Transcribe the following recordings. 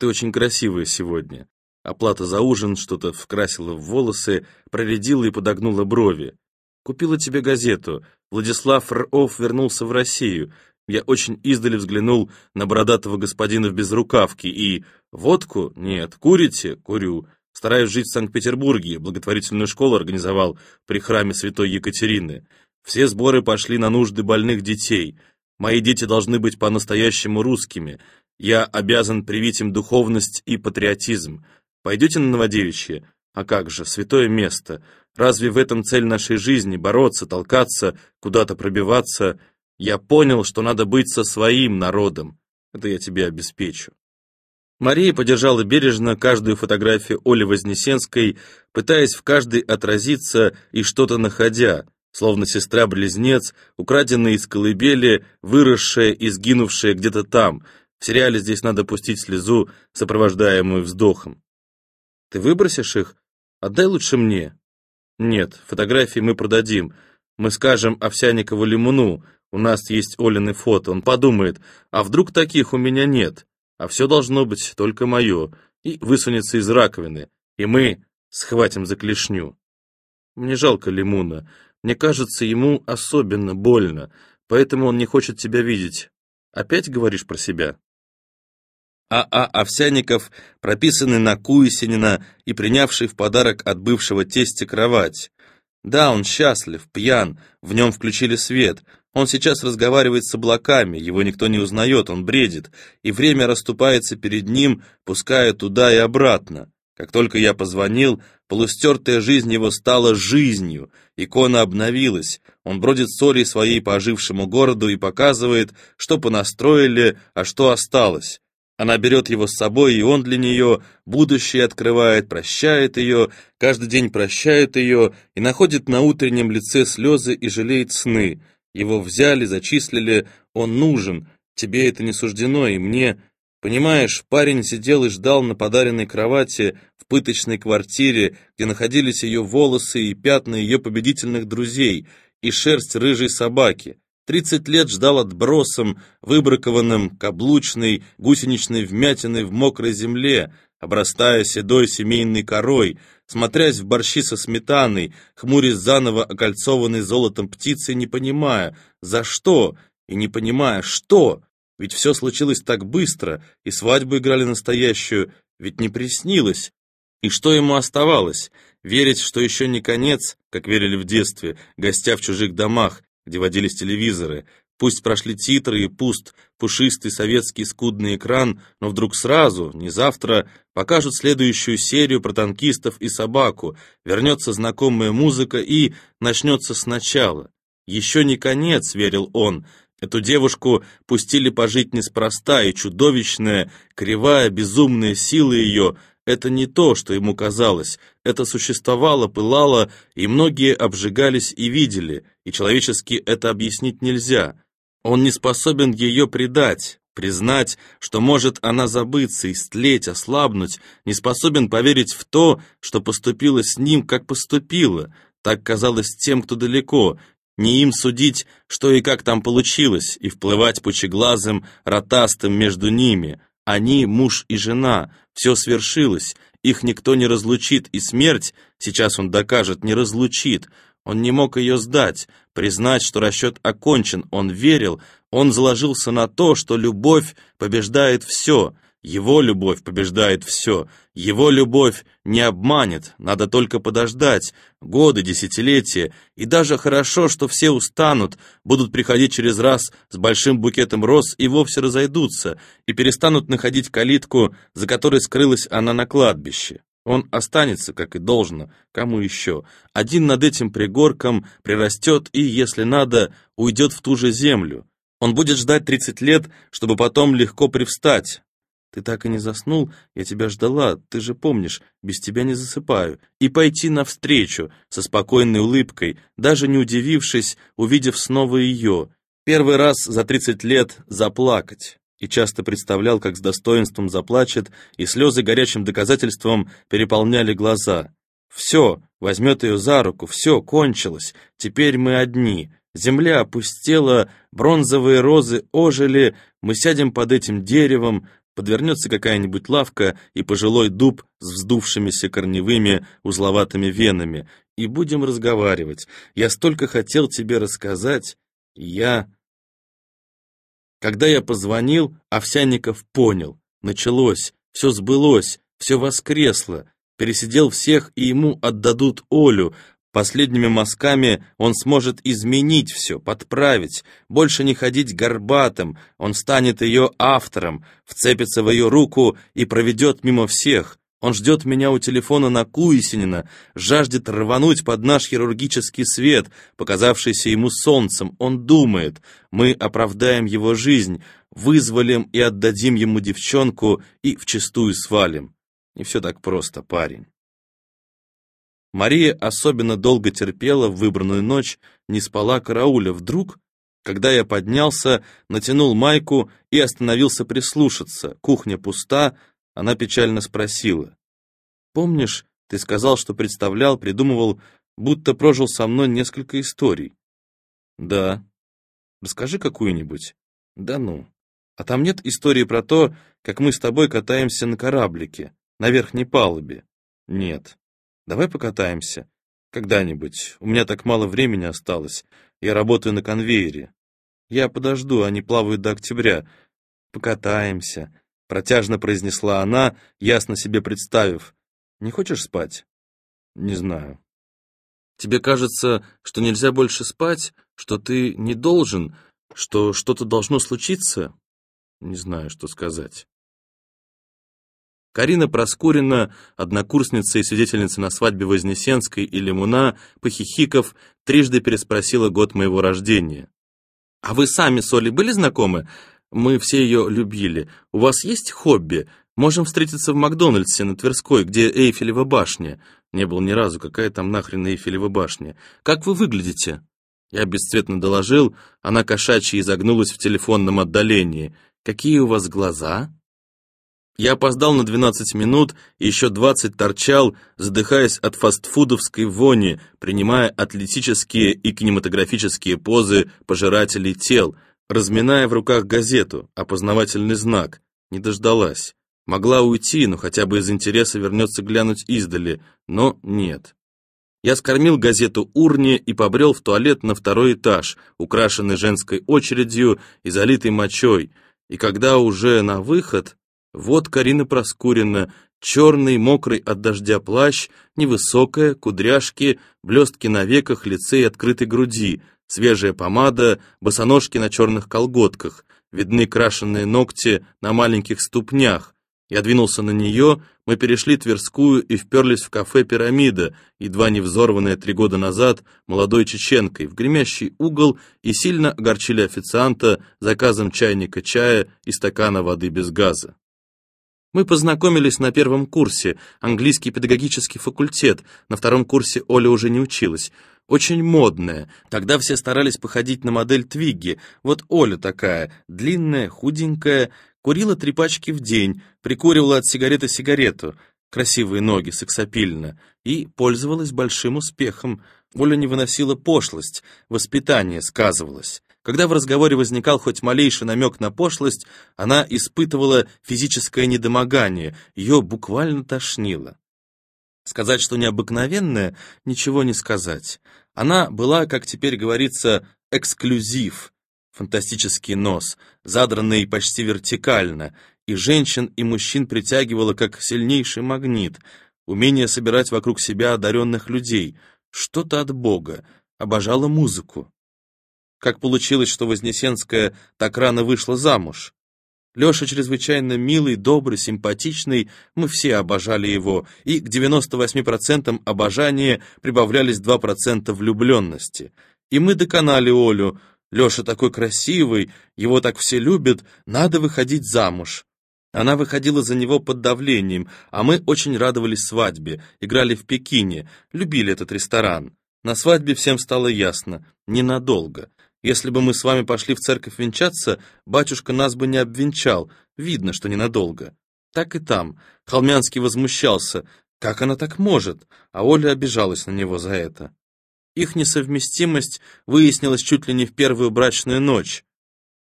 Ты очень красивая сегодня. Оплата за ужин что-то вкрасила в волосы, проредила и подогнула брови. Купила тебе газету. Владислав Р.Ов. вернулся в Россию. Я очень издали взглянул на бородатого господина в безрукавке и... Водку? Нет. Курите? Курю. Стараюсь жить в Санкт-Петербурге. Благотворительную школу организовал при храме Святой Екатерины. Все сборы пошли на нужды больных детей. Мои дети должны быть по-настоящему русскими. Я обязан привить им духовность и патриотизм. Пойдете на Новодевичье? А как же, святое место. Разве в этом цель нашей жизни — бороться, толкаться, куда-то пробиваться? Я понял, что надо быть со своим народом. Это я тебе обеспечу. Мария подержала бережно каждую фотографию Оли Вознесенской, пытаясь в каждой отразиться и что-то находя, словно сестра-близнец, украденная из колыбели, выросшая и сгинувшая где-то там. В сериале здесь надо пустить слезу, сопровождаемую вздохом. «Ты выбросишь их? Отдай лучше мне». «Нет, фотографии мы продадим. Мы скажем Овсяникову Лимуну, у нас есть Олины фото. Он подумает, а вдруг таких у меня нет? А все должно быть только мое. И высунется из раковины. И мы схватим за клешню. Мне жалко Лимуна. Мне кажется, ему особенно больно, поэтому он не хочет тебя видеть. Опять говоришь про себя?» А.А. Овсяников, прописанный на Куесинина и принявший в подарок от бывшего тестя кровать. Да, он счастлив, пьян, в нем включили свет. Он сейчас разговаривает с облаками, его никто не узнает, он бредит, и время расступается перед ним, пуская туда и обратно. Как только я позвонил, полустертая жизнь его стала жизнью, икона обновилась, он бродит с Олей своей по ожившему городу и показывает, что понастроили, а что осталось. Она берет его с собой, и он для нее будущее открывает, прощает ее, каждый день прощает ее и находит на утреннем лице слезы и жалеет сны. Его взяли, зачислили, он нужен, тебе это не суждено, и мне... Понимаешь, парень сидел и ждал на подаренной кровати в пыточной квартире, где находились ее волосы и пятна ее победительных друзей, и шерсть рыжей собаки. Тридцать лет ждал отбросом, выбракованным, каблучной, гусеничной вмятиной в мокрой земле, обрастая седой семейной корой, смотрясь в борщи со сметаной, хмурясь заново окольцованной золотом птицей, не понимая, за что, и не понимая, что, ведь все случилось так быстро, и свадьбу играли настоящую, ведь не приснилось. И что ему оставалось? Верить, что еще не конец, как верили в детстве, гостя в чужих домах, где водились телевизоры. Пусть прошли титры и пуст пушистый советский скудный экран, но вдруг сразу, не завтра, покажут следующую серию про танкистов и собаку, вернется знакомая музыка и начнется сначала. Еще не конец, верил он, Эту девушку пустили пожить неспроста, и чудовищная, кривая, безумная сила ее — это не то, что ему казалось. Это существовало, пылало, и многие обжигались и видели, и человечески это объяснить нельзя. Он не способен ее предать, признать, что может она забыться, истлеть, ослабнуть, не способен поверить в то, что поступило с ним, как поступило, так казалось тем, кто далеко, не им судить, что и как там получилось, и вплывать пучеглазым, ротастым между ними. Они муж и жена, все свершилось, их никто не разлучит, и смерть, сейчас он докажет, не разлучит. Он не мог ее сдать, признать, что расчет окончен, он верил, он заложился на то, что любовь побеждает все — его любовь побеждает все. Его любовь не обманет, надо только подождать. Годы, десятилетия. И даже хорошо, что все устанут, будут приходить через раз с большим букетом роз и вовсе разойдутся, и перестанут находить калитку, за которой скрылась она на кладбище. Он останется, как и должно, кому еще. Один над этим пригорком прирастет и, если надо, уйдет в ту же землю. Он будет ждать 30 лет, чтобы потом легко привстать, ты так и не заснул, я тебя ждала, ты же помнишь, без тебя не засыпаю. И пойти навстречу, со спокойной улыбкой, даже не удивившись, увидев снова ее. Первый раз за тридцать лет заплакать. И часто представлял, как с достоинством заплачет, и слезы горячим доказательством переполняли глаза. Все, возьмет ее за руку, все, кончилось, теперь мы одни. Земля опустела, бронзовые розы ожили, мы сядем под этим деревом, Подвернется какая-нибудь лавка и пожилой дуб с вздувшимися корневыми узловатыми венами, и будем разговаривать. Я столько хотел тебе рассказать, я... Когда я позвонил, Овсянников понял. Началось, все сбылось, все воскресло. Пересидел всех, и ему отдадут Олю, Последними мазками он сможет изменить все, подправить, больше не ходить горбатым, он станет ее автором, вцепится в ее руку и проведет мимо всех. Он ждет меня у телефона на Куисинина, жаждет рвануть под наш хирургический свет, показавшийся ему солнцем. Он думает, мы оправдаем его жизнь, вызволим и отдадим ему девчонку и вчистую свалим. Не все так просто, парень. Мария особенно долго терпела в выбранную ночь, не спала карауля. Вдруг, когда я поднялся, натянул майку и остановился прислушаться. Кухня пуста, она печально спросила. «Помнишь, ты сказал, что представлял, придумывал, будто прожил со мной несколько историй?» «Да». «Расскажи какую-нибудь». «Да ну. А там нет истории про то, как мы с тобой катаемся на кораблике, на верхней палубе?» «Нет». Давай покатаемся. Когда-нибудь. У меня так мало времени осталось. Я работаю на конвейере. Я подожду, они плавают до октября. Покатаемся. Протяжно произнесла она, ясно себе представив. Не хочешь спать? Не знаю. Тебе кажется, что нельзя больше спать, что ты не должен, что что-то должно случиться? Не знаю, что сказать. Карина Проскурина, однокурсница и свидетельница на свадьбе Вознесенской и Лимуна, похихиков, трижды переспросила год моего рождения. «А вы сами с Олей были знакомы? Мы все ее любили. У вас есть хобби? Можем встретиться в Макдональдсе на Тверской, где Эйфелева башня. Не был ни разу, какая там нахрен Эйфелева башня. Как вы выглядите?» Я бесцветно доложил, она кошачьи изогнулась в телефонном отдалении. «Какие у вас глаза?» Я опоздал на 12 минут еще 20 торчал, задыхаясь от фастфудовской вони, принимая атлетические и кинематографические позы пожирателей тел, разминая в руках газету, опознавательный знак. Не дождалась. Могла уйти, но хотя бы из интереса вернется глянуть издали, но нет. Я скормил газету урне и побрел в туалет на второй этаж, украшенный женской очередью и залитый мочой, и когда уже на выход вот Карина Проскурина, черный, мокрый от дождя плащ, невысокая, кудряшки, блестки на веках, лице и открытой груди, свежая помада, босоножки на черных колготках, видны крашеные ногти на маленьких ступнях. Я двинулся на нее, мы перешли Тверскую и вперлись в кафе «Пирамида», едва не взорванное три года назад молодой чеченкой, в гремящий угол и сильно огорчили официанта заказом чайника чая и стакана воды без газа. Мы познакомились на первом курсе, английский педагогический факультет, на втором курсе Оля уже не училась. Очень модная. Тогда все старались походить на модель Твигги. Вот Оля такая, длинная, худенькая, курила три пачки в день, прикуривала от сигареты сигарету, красивые ноги, сексапильно, и пользовалась большим успехом. Оля не выносила пошлость, воспитание сказывалось. Когда в разговоре возникал хоть малейший намек на пошлость, она испытывала физическое недомогание, ее буквально тошнило. Сказать, что необыкновенное, ничего не сказать. Она была, как теперь говорится, эксклюзив, фантастический нос, задранный почти вертикально, и женщин и мужчин притягивала как сильнейший магнит, умение собирать вокруг себя одаренных людей, что-то от Бога, обожала музыку. Как получилось, что Вознесенская так рано вышла замуж? Леша чрезвычайно милый, добрый, симпатичный, мы все обожали его, и к 98% обожания прибавлялись 2% влюбленности. И мы доконали Олю. Леша такой красивый, его так все любят, надо выходить замуж. Она выходила за него под давлением, а мы очень радовались свадьбе, играли в Пекине, любили этот ресторан. На свадьбе всем стало ясно, ненадолго. Если бы мы с вами пошли в церковь венчаться, батюшка нас бы не обвенчал, видно, что ненадолго. Так и там. Холмянский возмущался. Как она так может? А Оля обижалась на него за это. Их несовместимость выяснилась чуть ли не в первую брачную ночь.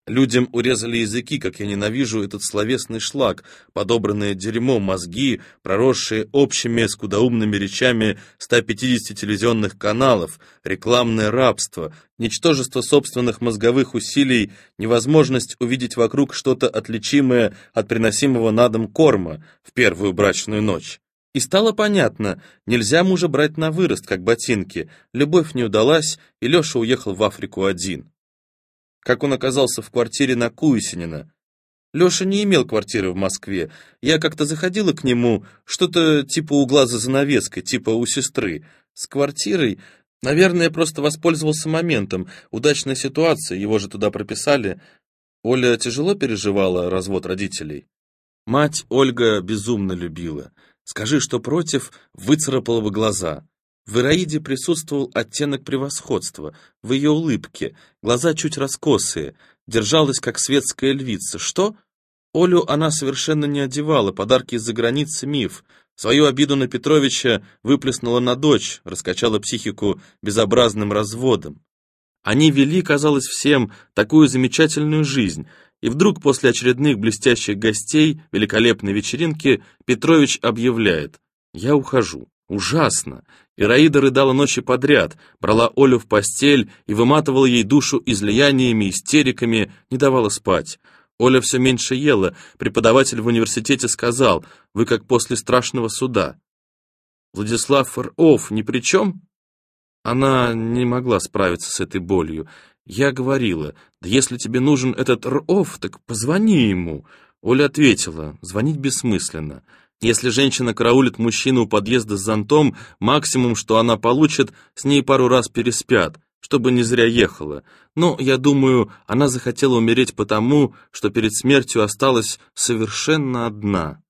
Людям урезали языки, как я ненавижу этот словесный шлак, подобранное дерьмо, мозги, проросшие общими скудоумными речами 150 телевизионных каналов, рекламное рабство, ничтожество собственных мозговых усилий, невозможность увидеть вокруг что-то отличимое от приносимого на дом корма в первую брачную ночь. И стало понятно, нельзя мужа брать на вырост, как ботинки. Любовь не удалась, и Леша уехал в Африку один как он оказался в квартире на Куесинина. Леша не имел квартиры в Москве. Я как-то заходила к нему, что-то типа угла за занавеской, типа у сестры. С квартирой, наверное, просто воспользовался моментом. Удачная ситуация, его же туда прописали. Оля тяжело переживала развод родителей. Мать Ольга безумно любила. Скажи, что против, выцарапала бы глаза. В Ираиде присутствовал оттенок превосходства, в ее улыбке, глаза чуть раскосые, держалась как светская львица. Что? Олю она совершенно не одевала, подарки из-за границы миф. Свою обиду на Петровича выплеснула на дочь, раскачала психику безобразным разводом. Они вели, казалось всем, такую замечательную жизнь, и вдруг после очередных блестящих гостей великолепной вечеринки Петрович объявляет «Я ухожу». Ужасно. Ираида рыдала ночи подряд, брала Олю в постель и выматывала ей душу излияниями, истериками, не давала спать. Оля все меньше ела. Преподаватель в университете сказал, вы как после страшного суда. Владислав Фаров ни при чем? Она не могла справиться с этой болью. Я говорила, да если тебе нужен этот РОФ, так позвони ему. Оля ответила, звонить бессмысленно. Если женщина караулит мужчину у подъезда с зонтом, максимум, что она получит, с ней пару раз переспят, чтобы не зря ехала. Но, я думаю, она захотела умереть потому, что перед смертью осталась совершенно одна.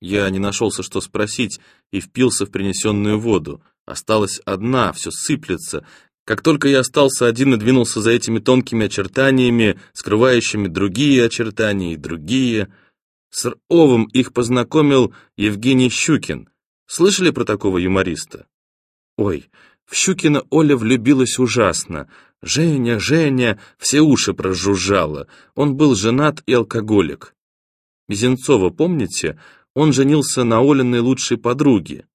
Я не нашелся, что спросить, и впился в принесенную воду. Осталась одна, все сыплется. Как только я остался один и двинулся за этими тонкими очертаниями, скрывающими другие очертания и другие... С Овом их познакомил Евгений Щукин. Слышали про такого юмориста? Ой, в Щукина Оля влюбилась ужасно. Женя, Женя, все уши прожужжало. Он был женат и алкоголик. Мизинцова, помните? Он женился на Олиной лучшей подруге.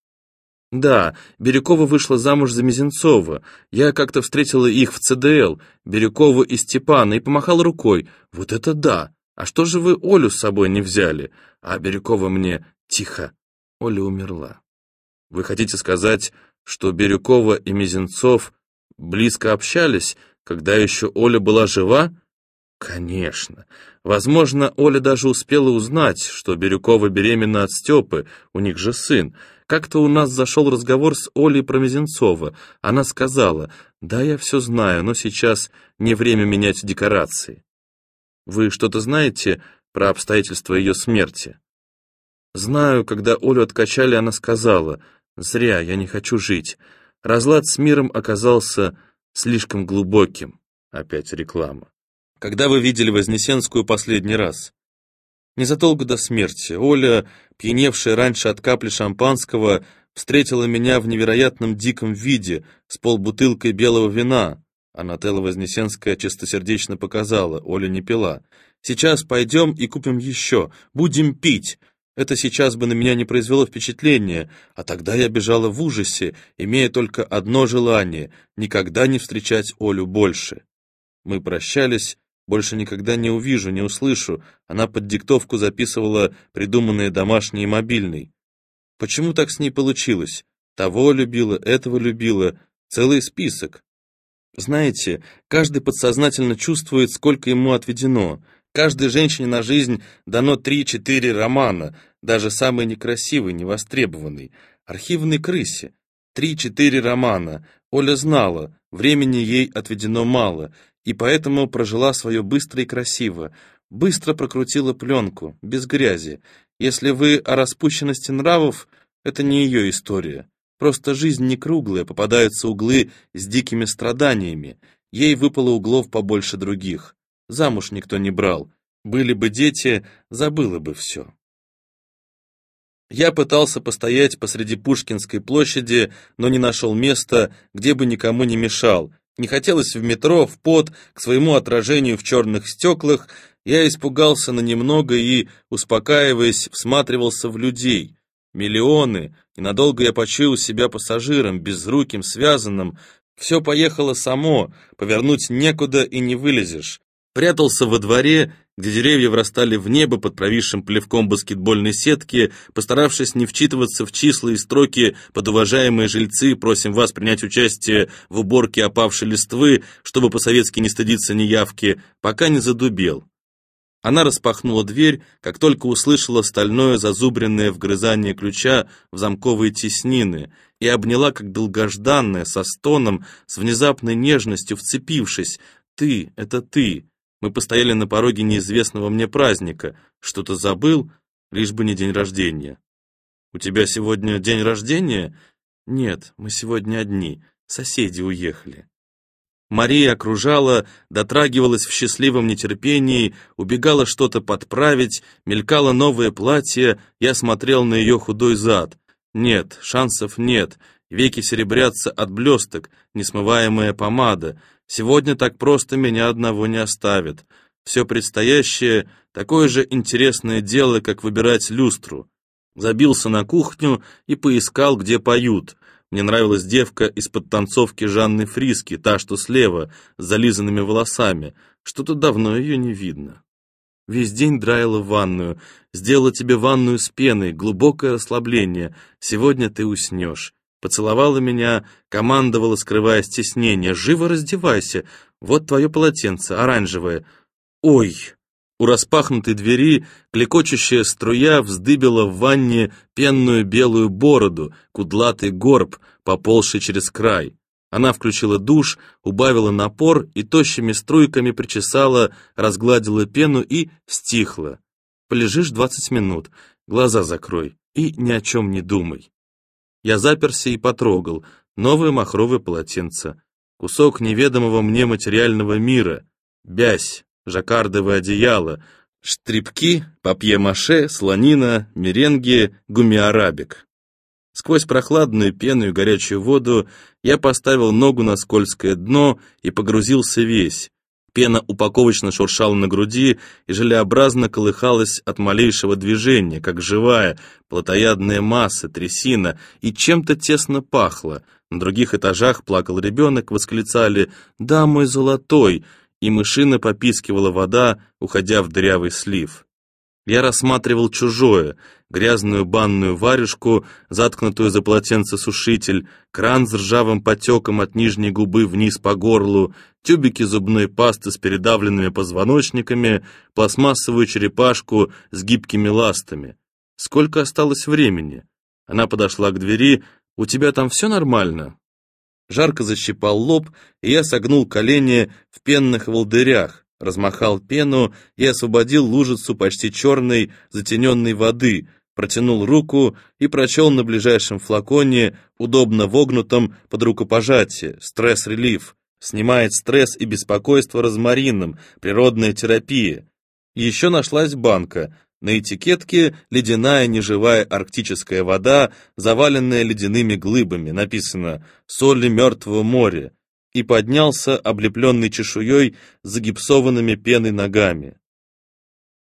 Да, Бирюкова вышла замуж за Мизинцова. Я как-то встретила их в ЦДЛ, Бирюкова и Степана, и помахала рукой. Вот это да! «А что же вы Олю с собой не взяли?» А Бирюкова мне «Тихо, Оля умерла». «Вы хотите сказать, что Бирюкова и Мизинцов близко общались, когда еще Оля была жива?» Конечно. Возможно, Оля даже успела узнать, что Бирюкова беременна от Степы, у них же сын. Как-то у нас зашел разговор с Олей про Мизинцова. Она сказала, да, я все знаю, но сейчас не время менять декорации. Вы что-то знаете про обстоятельства ее смерти? Знаю, когда Олю откачали, она сказала, «Зря, я не хочу жить». Разлад с миром оказался слишком глубоким. Опять реклама. Когда вы видели Вознесенскую последний раз? Незадолго до смерти Оля, пьяневшая раньше от капли шампанского, встретила меня в невероятном диком виде с полбутылкой белого вина, а Нателла Вознесенская чистосердечно показала, Оля не пила. «Сейчас пойдем и купим еще. Будем пить!» Это сейчас бы на меня не произвело впечатления, а тогда я бежала в ужасе, имея только одно желание — никогда не встречать Олю больше. Мы прощались, больше никогда не увижу, не услышу. Она под диктовку записывала придуманные домашние мобильный. Почему так с ней получилось? Того любила, этого любила, целый список. Знаете, каждый подсознательно чувствует, сколько ему отведено. Каждой женщине на жизнь дано три-четыре романа, даже самый некрасивый, невостребованный. Архивной крысе. Три-четыре романа. Оля знала, времени ей отведено мало, и поэтому прожила свое быстро и красиво. Быстро прокрутила пленку, без грязи. Если вы о распущенности нравов, это не ее история. Просто жизнь не круглая, попадаются углы с дикими страданиями. Ей выпало углов побольше других. Замуж никто не брал. Были бы дети, забыла бы все. Я пытался постоять посреди Пушкинской площади, но не нашел места, где бы никому не мешал, Не хотелось в метро, в пот, к своему отражению в черных стеклах. Я испугался на немного и, успокаиваясь, всматривался в людей. Миллионы. Ненадолго я почуял себя пассажиром, безруким, связанным. Все поехало само, повернуть некуда и не вылезешь. Прятался во дворе, где деревья врастали в небо под провисшим плевком баскетбольной сетки, постаравшись не вчитываться в числа и строки под уважаемые жильцы, просим вас принять участие в уборке опавшей листвы, чтобы по-советски не стыдиться неявки, пока не задубел. Она распахнула дверь, как только услышала стальное зазубренное вгрызание ключа в замковые теснины и обняла, как долгожданная, со стоном, с внезапной нежностью вцепившись. «Ты, это ты!» Мы постояли на пороге неизвестного мне праздника. Что-то забыл, лишь бы не день рождения. «У тебя сегодня день рождения?» «Нет, мы сегодня одни. Соседи уехали». Мария окружала, дотрагивалась в счастливом нетерпении, убегала что-то подправить, мелькало новое платье, я смотрел на ее худой зад. Нет, шансов нет, веки серебрятся от блесток, несмываемая помада. Сегодня так просто меня одного не оставит. Все предстоящее — такое же интересное дело, как выбирать люстру. Забился на кухню и поискал, где поют. Мне нравилась девка из-под танцовки Жанны Фриски, та, что слева, с зализанными волосами. Что-то давно ее не видно. Весь день драила ванную, сделала тебе ванную с пеной, глубокое расслабление. Сегодня ты уснешь. Поцеловала меня, командовала, скрывая стеснение. «Живо раздевайся! Вот твое полотенце, оранжевое!» «Ой!» У распахнутой двери клекочущая струя вздыбила в ванне пенную белую бороду, кудлатый горб, поползший через край. Она включила душ, убавила напор и тощими струйками причесала, разгладила пену и стихла. Полежишь двадцать минут, глаза закрой и ни о чем не думай. Я заперся и потрогал новое махровое полотенце, кусок неведомого мне материального мира, бязь, жаккардовое одеяло, штрипки, папье-маше, слонина, меренги, гумиарабик. Сквозь прохладную пену и горячую воду я поставил ногу на скользкое дно и погрузился весь. Пена упаковочно шуршала на груди и желеобразно колыхалась от малейшего движения, как живая, плотоядная масса, трясина, и чем-то тесно пахло. На других этажах плакал ребенок, восклицали «Да, мой золотой!» И мышина попискивала вода, уходя в дырявый слив. Я рассматривал чужое, грязную банную варежку, заткнутую за полотенце-сушитель, кран с ржавым потеком от нижней губы вниз по горлу, тюбики зубной пасты с передавленными позвоночниками, пластмассовую черепашку с гибкими ластами. Сколько осталось времени? Она подошла к двери. «У тебя там все нормально?» Жарко защипал лоб, и я согнул колени в пенных волдырях, размахал пену и освободил лужицу почти черной, затененной воды, протянул руку и прочел на ближайшем флаконе, удобно вогнутом под рукопожатие, стресс-релиф, снимает стресс и беспокойство розмарином, природная терапия. Еще нашлась банка, на этикетке ледяная неживая арктическая вода, заваленная ледяными глыбами, написано «Соли мертвого моря», и поднялся, облепленный чешуей, загипсованными пеной ногами.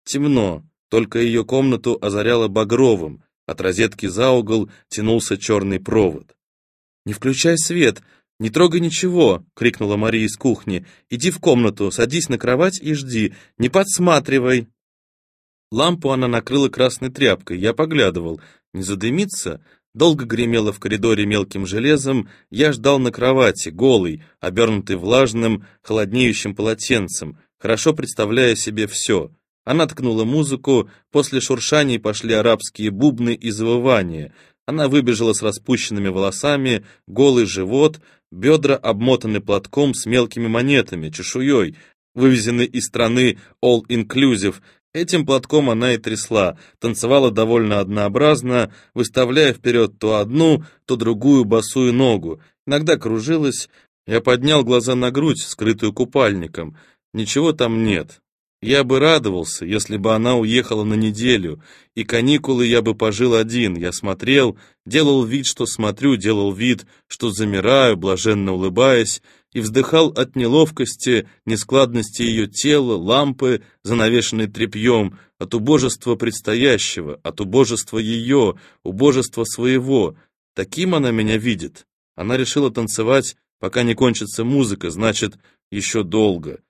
Темно, только ее комнату озаряло багровым, от розетки за угол тянулся черный провод. «Не включай свет, не трогай ничего!» — крикнула Мария из кухни. «Иди в комнату, садись на кровать и жди, не подсматривай!» Лампу она накрыла красной тряпкой, я поглядывал. Не задымится? Долго гремело в коридоре мелким железом, я ждал на кровати, голый, обернутый влажным, холоднеющим полотенцем, хорошо представляя себе все. Она ткнула музыку, после шуршаний пошли арабские бубны и завывания. Она выбежала с распущенными волосами, голый живот, бедра обмотаны платком с мелкими монетами, чешуей, вывезенной из страны all-inclusive, Этим платком она и трясла, танцевала довольно однообразно, выставляя вперед то одну, то другую босую ногу. Иногда кружилась. Я поднял глаза на грудь, скрытую купальником. Ничего там нет. Я бы радовался, если бы она уехала на неделю, и каникулы я бы пожил один. Я смотрел, делал вид, что смотрю, делал вид, что замираю, блаженно улыбаясь, и вздыхал от неловкости, нескладности ее тела, лампы, занавешенной тряпьем, от убожества предстоящего, от убожества ее, убожества своего. Таким она меня видит. Она решила танцевать, пока не кончится музыка, значит, еще долго.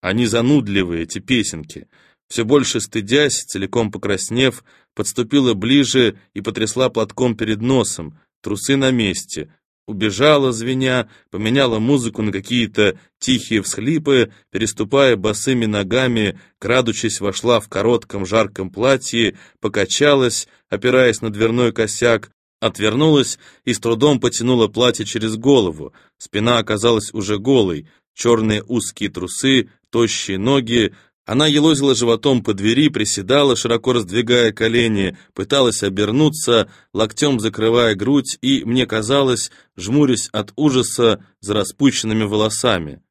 Они занудливые, эти песенки. Все больше стыдясь, целиком покраснев, подступила ближе и потрясла платком перед носом, трусы на месте, убежала, звеня, поменяла музыку на какие-то тихие всхлипы, переступая босыми ногами, крадучись, вошла в коротком жарком платье, покачалась, опираясь на дверной косяк, отвернулась и с трудом потянула платье через голову. Спина оказалась уже голой, черные узкие трусы, тощие ноги, она елозила животом по двери, приседала, широко раздвигая колени, пыталась обернуться, локтем закрывая грудь и, мне казалось, жмурясь от ужаса за распущенными волосами.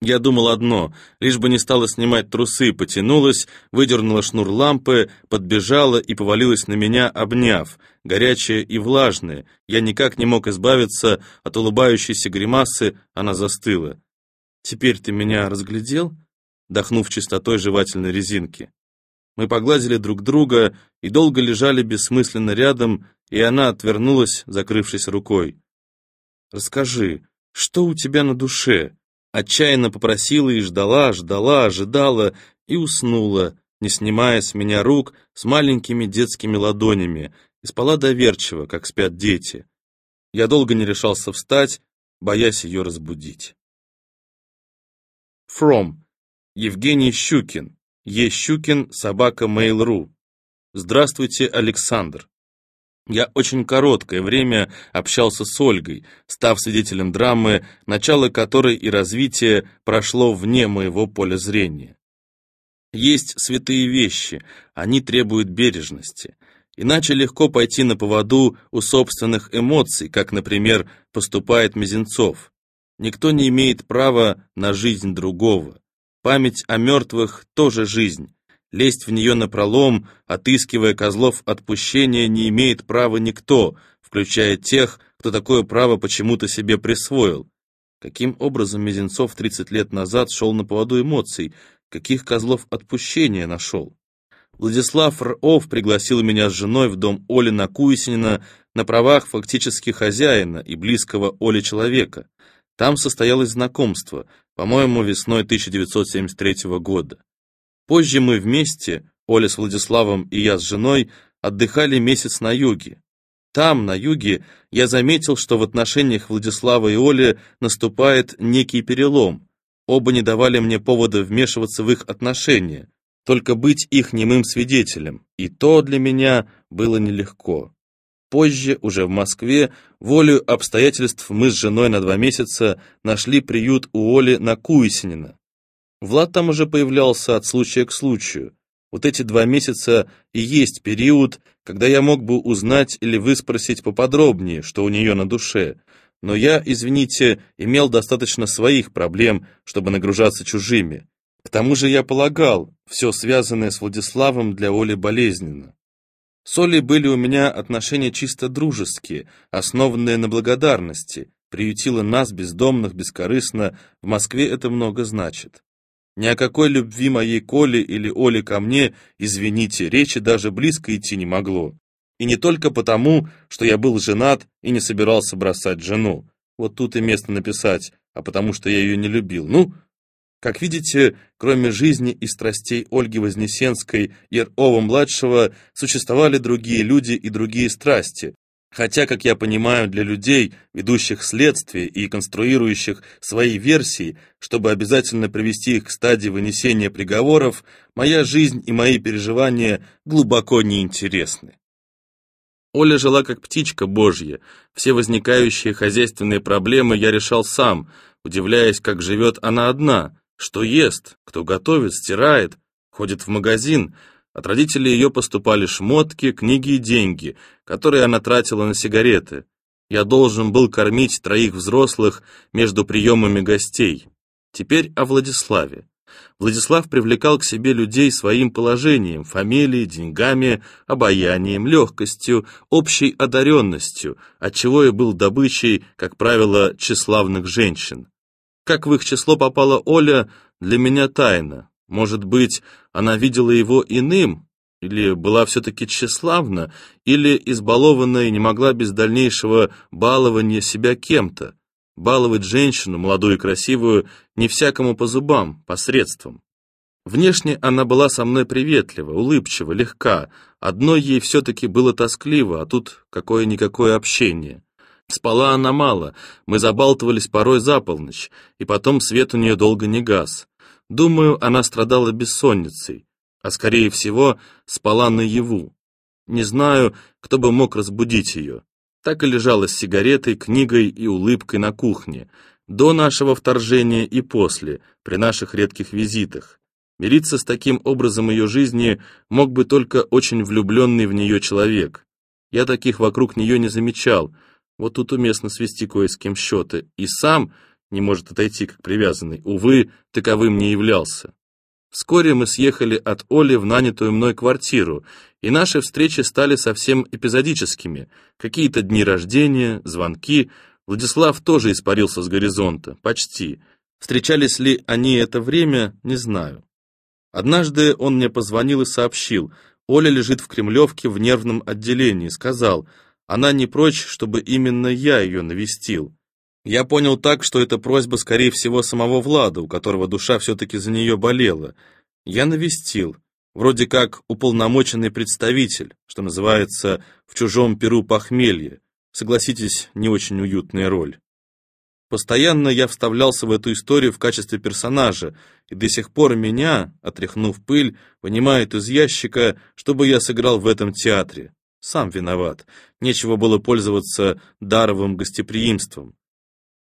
Я думал одно, лишь бы не стала снимать трусы, потянулась, выдернула шнур лампы, подбежала и повалилась на меня, обняв, горячая и влажная. Я никак не мог избавиться от улыбающейся гримасы, она застыла. «Теперь ты меня разглядел?» Дохнув чистотой жевательной резинки. Мы погладили друг друга и долго лежали бессмысленно рядом, и она отвернулась, закрывшись рукой. «Расскажи, что у тебя на душе?» Отчаянно попросила и ждала, ждала, ожидала и уснула, не снимая с меня рук с маленькими детскими ладонями, и спала доверчиво, как спят дети. Я долго не решался встать, боясь ее разбудить. From Евгений Щукин. Е. Щукин, собака Mail.ru. Здравствуйте, Александр. Я очень короткое время общался с Ольгой, став свидетелем драмы, начало которой и развитие прошло вне моего поля зрения. Есть святые вещи, они требуют бережности. Иначе легко пойти на поводу у собственных эмоций, как, например, поступает Мизинцов. Никто не имеет права на жизнь другого. Память о мертвых тоже жизнь. Лезть в нее напролом, отыскивая козлов отпущения, не имеет права никто, включая тех, кто такое право почему-то себе присвоил. Каким образом Мизинцов 30 лет назад шел на поводу эмоций? Каких козлов отпущения нашел? Владислав Ров пригласил меня с женой в дом Оли Накуйсинина на правах фактически хозяина и близкого Оли человека. Там состоялось знакомство, по-моему, весной 1973 года. Позже мы вместе, Оля с Владиславом и я с женой, отдыхали месяц на юге. Там, на юге, я заметил, что в отношениях Владислава и Оли наступает некий перелом. Оба не давали мне повода вмешиваться в их отношения, только быть их немым свидетелем, и то для меня было нелегко. Позже, уже в Москве, волею обстоятельств мы с женой на два месяца нашли приют у Оли на Куйсинина. Влад там уже появлялся от случая к случаю. Вот эти два месяца и есть период, когда я мог бы узнать или выспросить поподробнее, что у нее на душе. Но я, извините, имел достаточно своих проблем, чтобы нагружаться чужими. К тому же я полагал, все связанное с Владиславом для Оли болезненно. С Олей были у меня отношения чисто дружеские, основанные на благодарности. Приютила нас, бездомных, бескорыстно. В Москве это много значит. Ни о какой любви моей Коле или Оле ко мне, извините, речи даже близко идти не могло. И не только потому, что я был женат и не собирался бросать жену. Вот тут и место написать, а потому что я ее не любил. Ну, как видите, кроме жизни и страстей Ольги Вознесенской и Р.Ова-младшего, существовали другие люди и другие страсти. Хотя, как я понимаю, для людей, ведущих следствие и конструирующих свои версии, чтобы обязательно привести их к стадии вынесения приговоров, моя жизнь и мои переживания глубоко неинтересны. Оля жила как птичка божья. Все возникающие хозяйственные проблемы я решал сам, удивляясь, как живет она одна, что ест, кто готовит, стирает, ходит в магазин. От родителей ее поступали шмотки, книги и деньги, которые она тратила на сигареты. Я должен был кормить троих взрослых между приемами гостей. Теперь о Владиславе. Владислав привлекал к себе людей своим положением, фамилией, деньгами, обаянием, легкостью, общей одаренностью, отчего и был добычей, как правило, тщеславных женщин. Как в их число попала Оля, для меня тайна. Может быть, она видела его иным, или была все-таки тщеславна, или избалованная и не могла без дальнейшего балования себя кем-то. Баловать женщину, молодую и красивую, не всякому по зубам, посредством. Внешне она была со мной приветлива, улыбчива, легка. Одной ей все-таки было тоскливо, а тут какое-никакое общение. Спала она мало, мы забалтывались порой за полночь, и потом свет у нее долго не гас. Думаю, она страдала бессонницей, а скорее всего спала наяву. Не знаю, кто бы мог разбудить ее. Так и лежала с сигаретой, книгой и улыбкой на кухне, до нашего вторжения и после, при наших редких визитах. Мириться с таким образом ее жизни мог бы только очень влюбленный в нее человек. Я таких вокруг нее не замечал, вот тут уместно свести кое с кем счеты, и сам не может отойти как привязанный, увы, таковым не являлся. Вскоре мы съехали от Оли в нанятую мной квартиру, и наши встречи стали совсем эпизодическими. Какие-то дни рождения, звонки. Владислав тоже испарился с горизонта, почти. Встречались ли они это время, не знаю. Однажды он мне позвонил и сообщил, Оля лежит в Кремлевке в нервном отделении, сказал, она не прочь, чтобы именно я ее навестил. Я понял так, что это просьба, скорее всего, самого Влада, у которого душа все-таки за нее болела. Я навестил, вроде как уполномоченный представитель, что называется «в чужом перу похмелье». Согласитесь, не очень уютная роль. Постоянно я вставлялся в эту историю в качестве персонажа, и до сих пор меня, отряхнув пыль, вынимают из ящика, чтобы я сыграл в этом театре. Сам виноват. Нечего было пользоваться даровым гостеприимством.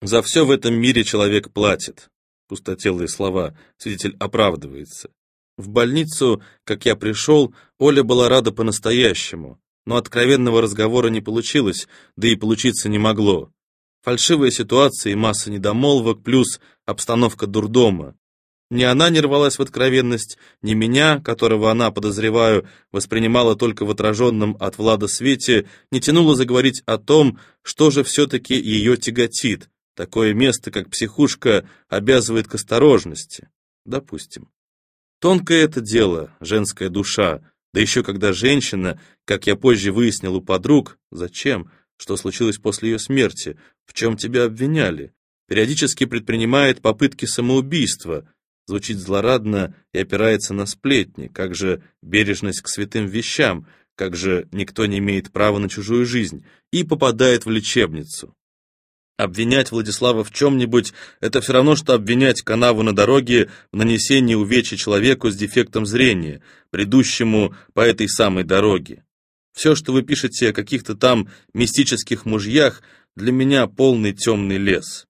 За все в этом мире человек платит. Пустотелые слова. Свидетель оправдывается. В больницу, как я пришел, Оля была рада по-настоящему, но откровенного разговора не получилось, да и получиться не могло. Фальшивая ситуация и масса недомолвок, плюс обстановка дурдома. Ни она не рвалась в откровенность, ни меня, которого она, подозреваю, воспринимала только в отраженном от Влада свете, не тянуло заговорить о том, что же все-таки ее тяготит. Такое место, как психушка, обязывает к осторожности. Допустим. Тонкое это дело, женская душа, да еще когда женщина, как я позже выяснил у подруг, зачем, что случилось после ее смерти, в чем тебя обвиняли, периодически предпринимает попытки самоубийства, звучит злорадно и опирается на сплетни, как же бережность к святым вещам, как же никто не имеет права на чужую жизнь, и попадает в лечебницу. Обвинять Владислава в чем-нибудь – это все равно, что обвинять канаву на дороге в нанесении увечья человеку с дефектом зрения, бредущему по этой самой дороге. Все, что вы пишете о каких-то там мистических мужьях, для меня полный темный лес.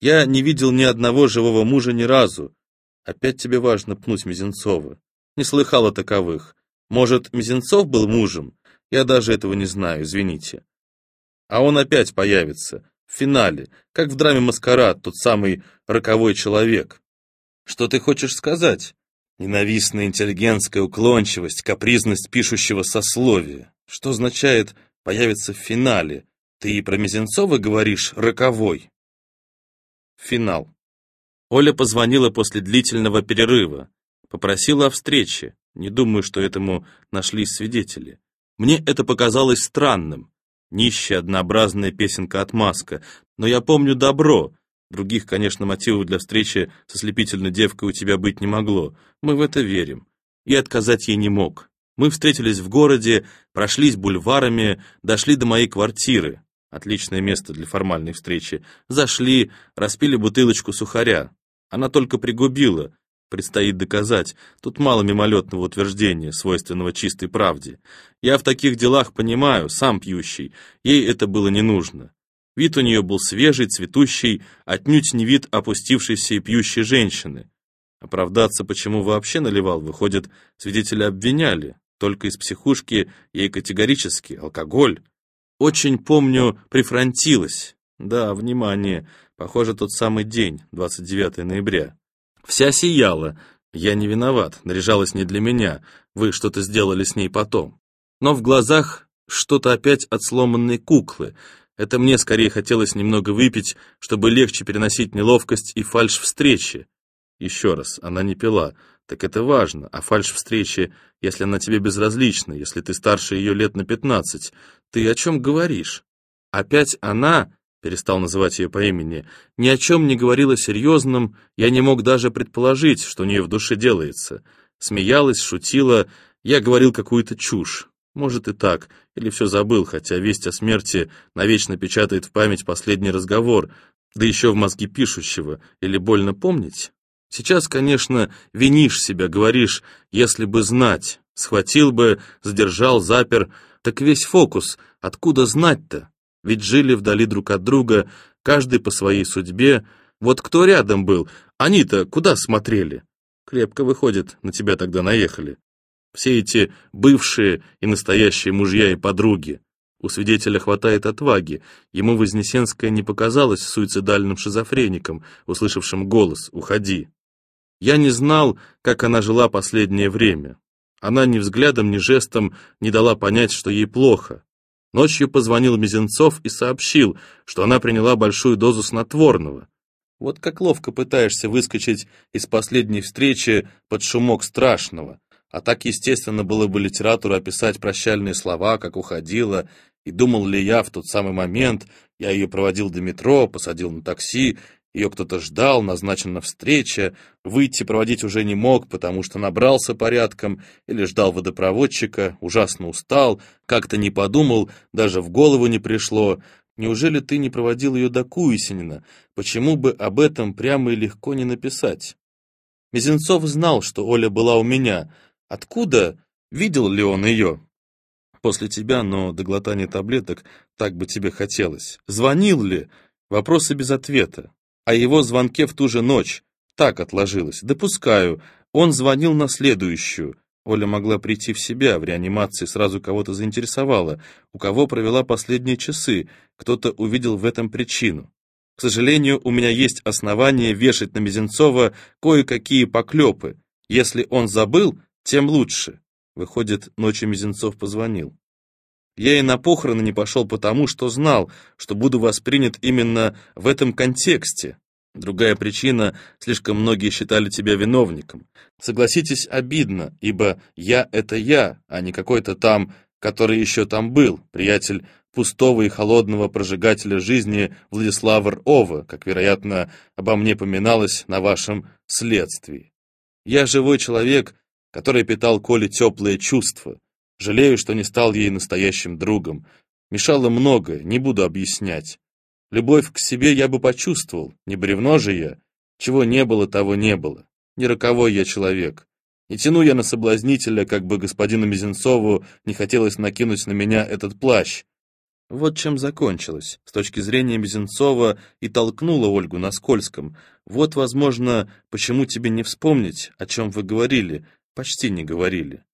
Я не видел ни одного живого мужа ни разу. Опять тебе важно пнуть Мизинцова. Не слыхал о таковых. Может, Мизинцов был мужем? Я даже этого не знаю, извините. А он опять появится, в финале, как в драме «Маскарад», тот самый роковой человек. Что ты хочешь сказать? Ненавистная интеллигентская уклончивость, капризность пишущего сословия. Что означает «появится в финале»? Ты и про Мизинцова говоришь «роковой». Финал. Оля позвонила после длительного перерыва. Попросила о встрече. Не думаю, что этому нашлись свидетели. Мне это показалось странным. Нищая, однообразная песенка от Маска. Но я помню добро. Других, конечно, мотивов для встречи со слепительной девкой у тебя быть не могло. Мы в это верим. И отказать ей не мог. Мы встретились в городе, прошлись бульварами, дошли до моей квартиры. Отличное место для формальной встречи. Зашли, распили бутылочку сухаря. Она только пригубила. Предстоит доказать. Тут мало мимолетного утверждения, свойственного чистой правде. Я в таких делах понимаю, сам пьющий. Ей это было не нужно. Вид у нее был свежий, цветущий, отнюдь не вид опустившейся и пьющей женщины. Оправдаться, почему вообще наливал, выходит, свидетели обвиняли. Только из психушки ей категорически алкоголь. Очень помню, прифронтилась. Да, внимание, похоже, тот самый день, 29 ноября. Вся сияла. Я не виноват, наряжалась не для меня. Вы что-то сделали с ней потом. Но в глазах что-то опять от сломанной куклы. Это мне скорее хотелось немного выпить, чтобы легче переносить неловкость и фальшь встречи. Еще раз, она не пила, так это важно, а фальшь встречи, если она тебе безразлична, если ты старше ее лет на пятнадцать, ты о чем говоришь? Опять она, перестал называть ее по имени, ни о чем не говорила серьезным, я не мог даже предположить, что у нее в душе делается. Смеялась, шутила, я говорил какую-то чушь. Может и так, или все забыл, хотя весть о смерти навечно печатает в память последний разговор, да еще в мозги пишущего, или больно помнить? Сейчас, конечно, винишь себя, говоришь, если бы знать, схватил бы, задержал, запер, так весь фокус, откуда знать-то? Ведь жили вдали друг от друга, каждый по своей судьбе. Вот кто рядом был, они-то куда смотрели? Крепко, выходит, на тебя тогда наехали. Все эти бывшие и настоящие мужья и подруги. У свидетеля хватает отваги. Ему Вознесенская не показалась суицидальным шизофреником, услышавшим голос «Уходи». Я не знал, как она жила последнее время. Она ни взглядом, ни жестом не дала понять, что ей плохо. Ночью позвонил Мизинцов и сообщил, что она приняла большую дозу снотворного. Вот как ловко пытаешься выскочить из последней встречи под шумок страшного. А так, естественно, было бы литературу описать прощальные слова, как уходила, и думал ли я в тот самый момент, я ее проводил до метро, посадил на такси, ее кто-то ждал, назначена встреча, выйти проводить уже не мог, потому что набрался порядком, или ждал водопроводчика, ужасно устал, как-то не подумал, даже в голову не пришло. Неужели ты не проводил ее до Куесинина? Почему бы об этом прямо и легко не написать? Мизинцов знал, что Оля была у меня, Откуда? Видел ли он ее? После тебя, но до глотания таблеток так бы тебе хотелось. Звонил ли? Вопросы без ответа. О его звонке в ту же ночь. Так отложилось. Допускаю. Он звонил на следующую. Оля могла прийти в себя, в реанимации сразу кого-то заинтересовала, у кого провела последние часы, кто-то увидел в этом причину. К сожалению, у меня есть основания вешать на Мизинцова кое-какие поклепы. Если он забыл, тем лучше. Выходит, ночью Мизинцов позвонил. Я и на похороны не пошел потому, что знал, что буду воспринят именно в этом контексте. Другая причина — слишком многие считали тебя виновником. Согласитесь, обидно, ибо я — это я, а не какой-то там, который еще там был, приятель пустого и холодного прожигателя жизни Владислава Рова, как, вероятно, обо мне поминалось на вашем следствии. Я живой человек, который питал Коле теплые чувства. Жалею, что не стал ей настоящим другом. Мешало многое, не буду объяснять. Любовь к себе я бы почувствовал, не бревно же я. Чего не было, того не было. Не роковой я человек. Не тяну я на соблазнителя, как бы господину Мизинцову не хотелось накинуть на меня этот плащ. Вот чем закончилось, с точки зрения Мизинцова, и толкнула Ольгу на скользком. Вот, возможно, почему тебе не вспомнить, о чем вы говорили, почти не говорили.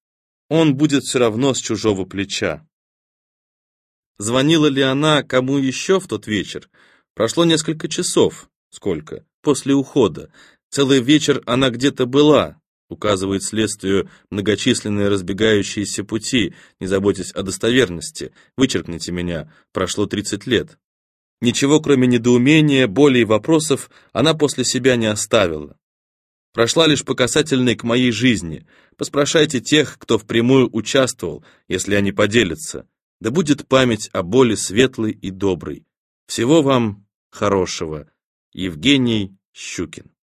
Он будет все равно с чужого плеча. Звонила ли она кому еще в тот вечер? Прошло несколько часов. Сколько? После ухода. Целый вечер она где-то была, указывает следствию многочисленные разбегающиеся пути, не заботясь о достоверности. Вычеркните меня, прошло 30 лет. Ничего, кроме недоумения, боли и вопросов, она после себя не оставила прошла лишь по касательной к моей жизни. Поспрашайте тех, кто впрямую участвовал, если они поделятся. Да будет память о боли светлой и доброй. Всего вам хорошего. Евгений Щукин